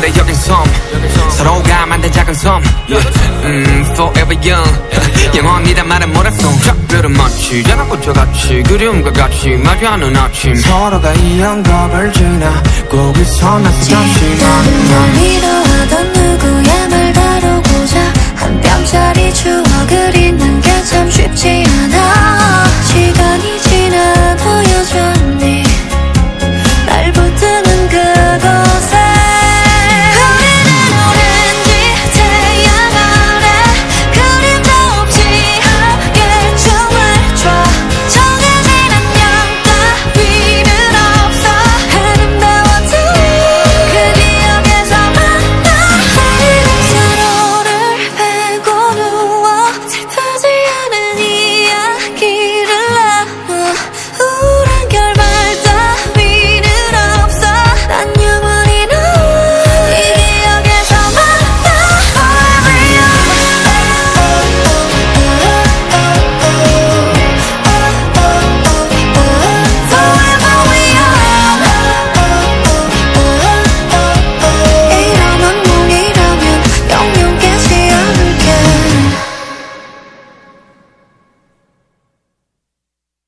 그래 여긴 섬. 서로가 만든 작은 섬. 음, Forever young. 영원이란 말은 못했어. 작별은 마치 자란 꽃같이 그리움과 같이 마주하는 아침. 서로가 이 영겁을 지나 거기서 나서 다시 만나